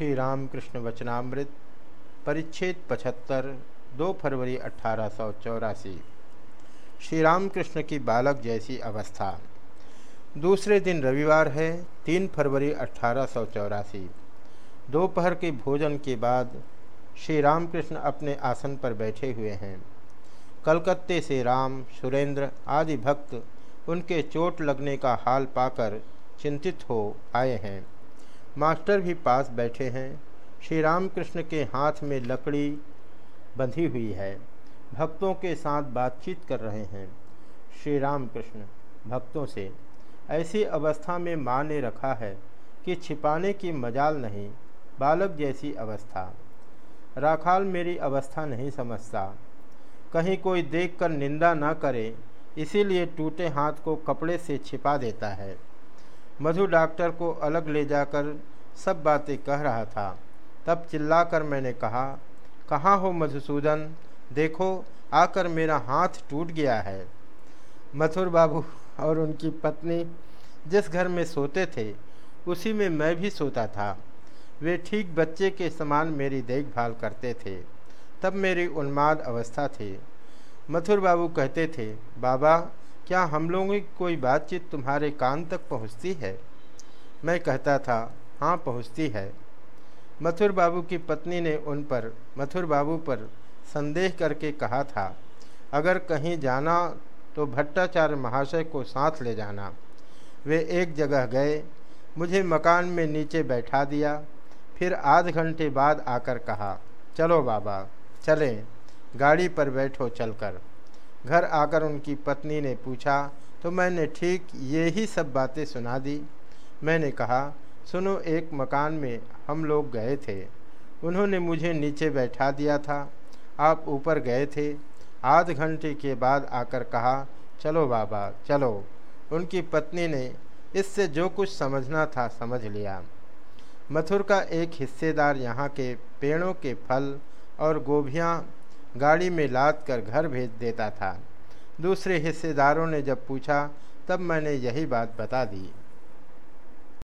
श्री रामकृष्ण वचनामृत परिच्छेद पचहत्तर, दो फरवरी अठारह सौ चौरासी। श्री रामकृष्ण की बालक जैसी अवस्था। दूसरे दिन रविवार है, तीन फरवरी अठारह सौ चौरासी। दोपहर के भोजन के बाद श्री रामकृष्ण अपने आसन पर बैठे हुए हैं। कलकत्ते से राम, सुरेंद्र आदि भक्त उनके चोट लगने का हाल पाकर चिंतित हो आए हैं। मास्टर भी पास बैठे हैं। श्री रामकृष्ण के हाथ में लकड़ी बंधी हुई है। भक्तों के साथ बातचीत कर रहे हैं। श्री रामकृष्ण भक्तों से, ऐसी अवस्था में माँ ने रखा है कि छिपाने की मजाल नहीं, बालक जैसी अवस्था। राखाल मेरी अवस्था नहीं समझता। कहीं कोई देखकर निंदा न करे, इसीलिए टूटे हाथ को कपड़े से छिपा देता है। मधु डॉक्टर को अलग ले जाकर सब बातें कह रहा था। तब चिल्लाकर मैंने कहा, कहाँ हो मधुसूदन? देखो, आकर मेरा हाथ टूट गया है। मथुर बाबू और उनकी पत्नी जिस घर में सोते थे, उसी में मैं भी सोता था। वे ठीक बच्चे के समान मेरी देखभाल करते थे। तब मेरी उन्माद अवस्था थी। मथुर बाबू कहते थे, बाबा क्या हम लोगों की कोई बातचीत तुम्हारे कान तक पहुँचती है? मैं कहता था हाँ पहुँचती है। मथुर बाबू की पत्नी ने उन पर, मथुर बाबू पर संदेह करके कहा था, अगर कहीं जाना तो भट्टाचार्य महाशय को साथ ले जाना। वे एक जगह गए, मुझे मकान में नीचे बैठा दिया, फिर आध घंटे बाद आकर कहा, चलो बाबा, चलें, गाड़ी पर बैठो, चलकर। घर आकर उनकी पत्नी ने पूछा तो मैंने ठीक ये ही सब बातें सुना दी? मैंने कहा, सुनो, एक मकान में हम लोग गए थे। उन्होंने मुझे नीचे बैठा दिया था। आप ऊपर गए थे। आध घंटे के बाद आकर कहा, चलो बाबा, चलो। उनकी पत्नी ने इससे जो कुछ समझना था समझ लिया। मथुर का एक हिस्सेदार यहाँ के पेड़ों के फल और गोभियाँ गाड़ी में लाद कर घर भेज देता था। दूसरे हिस्सेदारों ने जब पूछा, तब मैंने यही बात बता दी।